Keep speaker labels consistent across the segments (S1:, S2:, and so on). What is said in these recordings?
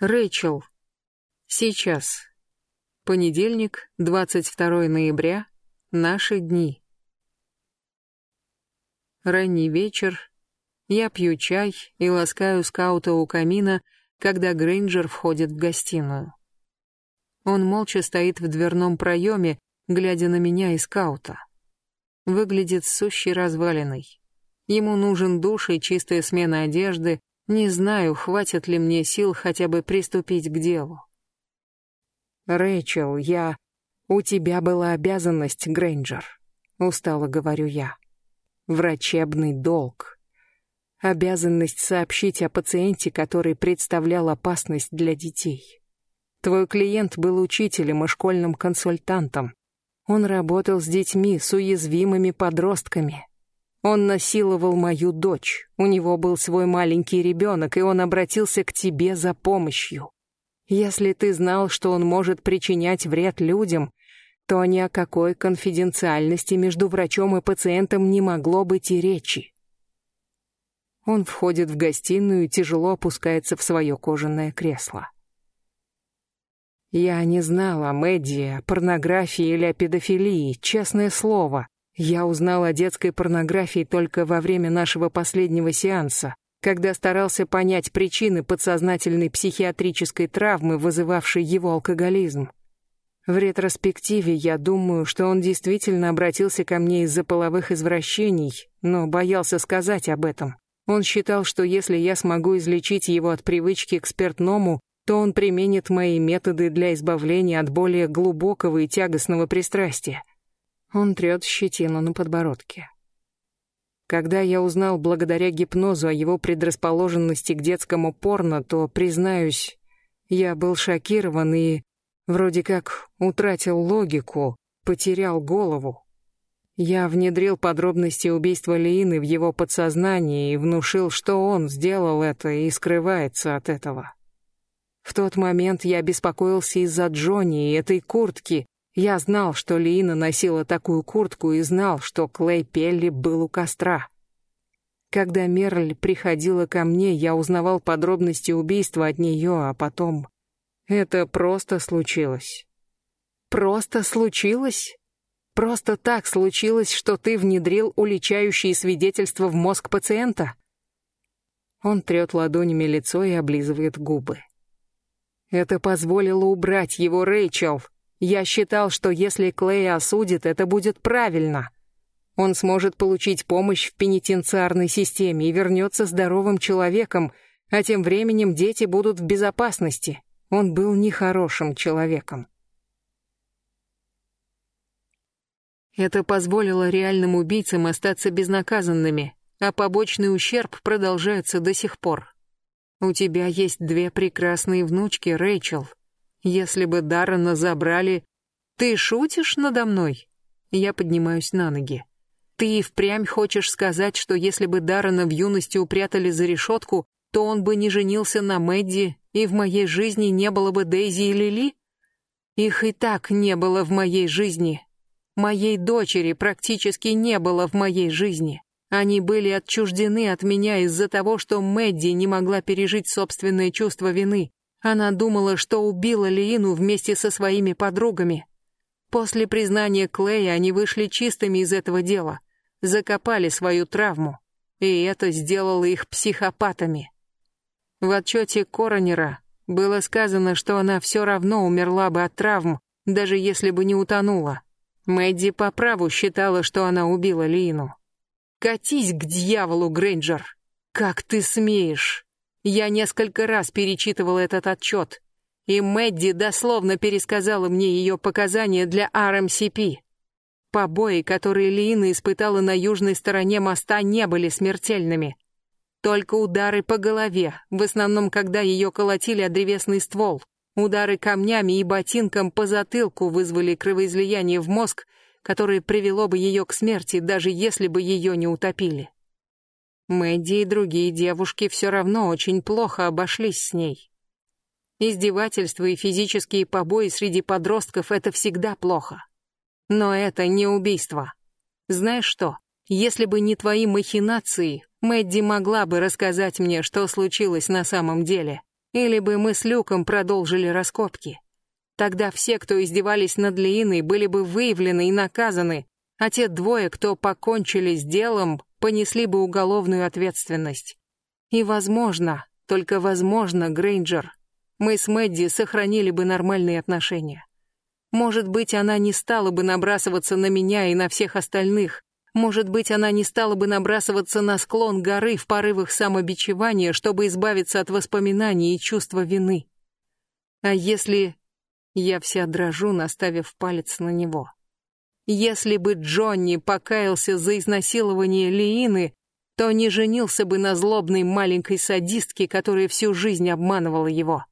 S1: Рэйчел. Сейчас. Понедельник, 22 ноября. Наши дни. Ранний вечер. Я пью чай и ласкаю скаута у камина, когда Грейнджер входит в гостиную. Он молча стоит в дверном проеме, глядя на меня и скаута. Выглядит сущей развалиной. Ему нужен душ и чистая смена одежды, не знаю, хватит ли мне сил хотя бы приступить к делу. «Рэйчел, я... У тебя была обязанность, Грейнджер», — устало говорю я. «Врачебный долг. Обязанность сообщить о пациенте, который представлял опасность для детей. Твой клиент был учителем и школьным консультантом. Он работал с детьми, с уязвимыми подростками. Он насиловал мою дочь. У него был свой маленький ребенок, и он обратился к тебе за помощью. Если ты знал, что он может причинять вред людям, то ни о какой конфиденциальности между врачом и пациентом не могло быть и речи. Он входит в гостиную и тяжело опускается в свое кожаное кресло. Я не знала о Мэдди, о порнографии или о педофилии, честное слово. Я узнал о детской порнографии только во время нашего последнего сеанса, когда старался понять причины подсознательной психиатрической травмы, вызывавшей его алкоголизм. В ретроспективе я думаю, что он действительно обратился ко мне из-за половых извращений, но боялся сказать об этом. Он считал, что если я смогу излечить его от привычки к спиртному, то он применит мои методы для избавления от более глубокого и тягостного пристрастия. Он трет щетину на подбородке. Когда я узнал благодаря гипнозу о его предрасположенности к детскому порно, то, признаюсь, я был шокирован и вроде как утратил логику, потерял голову. Я внедрил подробности убийства Лиины в его подсознание и внушил, что он сделал это и скрывается от этого. В тот момент я беспокоился из-за Джонни и этой куртки, я знал, что Лина носила такую куртку и знал, что Клей Пелли был у костра. Когда Мерль приходила ко мне, я узнавал подробности убийства от нее, а потом... Это просто случилось. Просто случилось? Просто так случилось, что ты внедрил уличающие свидетельства в мозг пациента? Он трет ладонями лицо и облизывает губы. Это позволило убрать его Рэйчел. Я считал, что если Клея осудит, это будет правильно. Он сможет получить помощь в пенитенциарной системе и вернется здоровым человеком, а тем временем дети будут в безопасности. Он был нехорошим человеком. Это позволило реальным убийцам остаться безнаказанными, а побочный ущерб продолжается до сих пор. У тебя есть две прекрасные внучки, Рэйчел. Если бы Даррена забрали... Ты шутишь надо мной? Я поднимаюсь на ноги. Ты и впрямь хочешь сказать, что если бы Даррена в юности упрятали за решетку, то он бы не женился на Мэдди, и в моей жизни не было бы Дейзи и Лили? Их и так не было в моей жизни. Моей дочери практически не было в моей жизни. Они были отчуждены от меня из-за того, что Мэдди не могла пережить собственное чувство вины. Она думала, что убила Лиину вместе со своими подругами. После признания Клея они вышли чистыми из этого дела, закопали свою травму, и это сделало их психопатами. В отчете Коронера было сказано, что она все равно умерла бы от травм, даже если бы не утонула. Мэдди по праву считала, что она убила Лиину. «Катись к дьяволу, Грейнджер! Как ты смеешь!» Я несколько раз перечитывал этот отчет, и Мэдди дословно пересказала мне ее показания для RMCP. Побои, которые Лина испытала на южной стороне моста, не были смертельными. Только удары по голове, в основном, когда ее колотили о древесный ствол. Удары камнями и ботинком по затылку вызвали кровоизлияние в мозг, которое привело бы ее к смерти, даже если бы ее не утопили. Мэдди и другие девушки все равно очень плохо обошлись с ней. Издевательства и физические побои среди подростков — это всегда плохо. Но это не убийство. Знаешь что, если бы не твои махинации, Мэдди могла бы рассказать мне, что случилось на самом деле. Или бы мы с Люком продолжили раскопки. Тогда все, кто издевались над Лииной, были бы выявлены и наказаны, а те двое, кто покончили с делом, понесли бы уголовную ответственность. И возможно, только возможно, Грейнджер, мы с Мэдди сохранили бы нормальные отношения. Может быть, она не стала бы набрасываться на меня и на всех остальных. Может быть, она не стала бы набрасываться на склон горы в порывах самобичевания, чтобы избавиться от воспоминаний и чувства вины. А если... Я вся дрожу, наставив палец на него. Если бы Джонни покаялся за изнасилование Лиины, то не женился бы на злобной маленькой садистке, которая всю жизнь обманывала его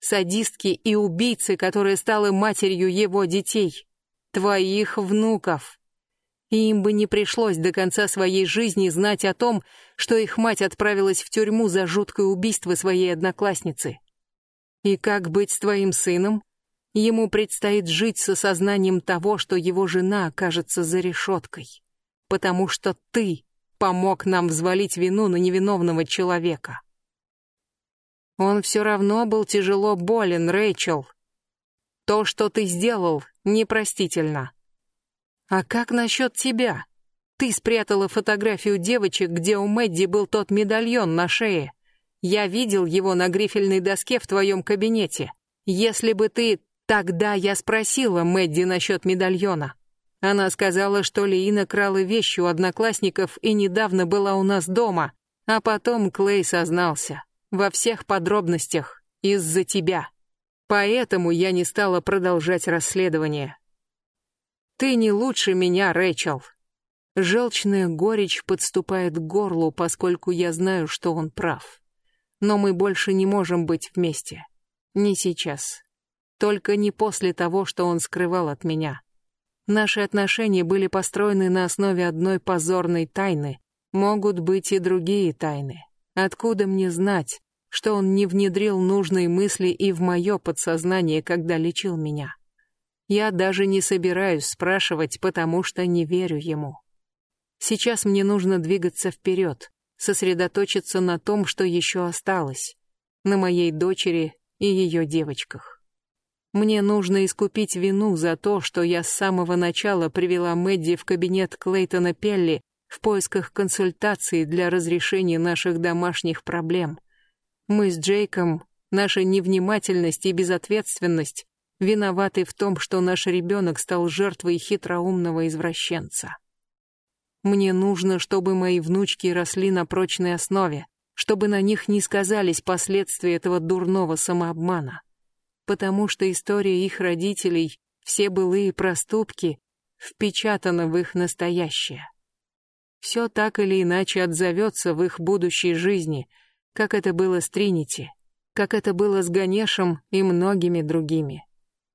S1: садистки и убийцы, которая стала матерью его детей, твоих внуков. И им бы не пришлось до конца своей жизни знать о том, что их мать отправилась в тюрьму за жуткое убийство своей одноклассницы. И как быть с твоим сыном? Ему предстоит жить с осознанием того, что его жена окажется за решеткой, потому что ты помог нам взвалить вину на невиновного человека. Он все равно был тяжело болен, Рэйчел. То, что ты сделал, непростительно. А как насчет тебя? Ты спрятала фотографию девочек, где у Мэдди был тот медальон на шее. Я видел его на грифельной доске в твоем кабинете. Если бы ты... Тогда я спросила Мэдди насчет медальона. Она сказала, что Лиина крала вещи у одноклассников и недавно была у нас дома, а потом Клей сознался во всех подробностях из-за тебя. Поэтому я не стала продолжать расследование. Ты не лучше меня, Рэйчел. Желчная горечь подступает к горлу, поскольку я знаю, что он прав. Но мы больше не можем быть вместе. Не сейчас. Только не после того, что он скрывал от меня. Наши отношения были построены на основе одной позорной тайны. Могут быть и другие тайны. Откуда мне знать, что он не внедрил нужные мысли и в мое подсознание, когда лечил меня? Я даже не собираюсь спрашивать, потому что не верю ему. Сейчас мне нужно двигаться вперед, сосредоточиться на том, что еще осталось, на моей дочери и ее девочках. Мне нужно искупить вину за то, что я с самого начала привела Мэдди в кабинет Клейтона Пелли в поисках консультации для разрешения наших домашних проблем. Мы с Джейком, наша невнимательность и безответственность виноваты в том, что наш ребенок стал жертвой хитроумного извращенца. Мне нужно, чтобы мои внучки росли на прочной основе, чтобы на них не сказались последствия этого дурного самообмана. Потому что история их родителей, все былые проступки, впечатана в их настоящее все так или иначе отзовется в их будущей жизни, как это было с Тринити, как это было с Ганешем и многими другими.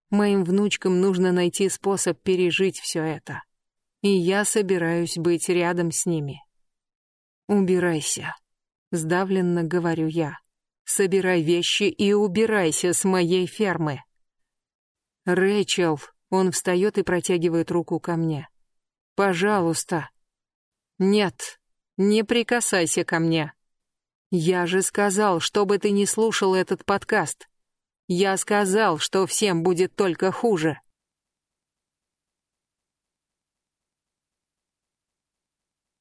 S1: Моим внучкам нужно найти способ пережить все это. И я собираюсь быть рядом с ними. Убирайся, сдавленно говорю я. Собирай вещи и убирайся с моей фермы. Рэйчел, он встает и протягивает руку ко мне. Пожалуйста, нет, не прикасайся ко мне. Я же сказал, чтобы ты не слушал этот подкаст. Я сказал, что всем будет только хуже.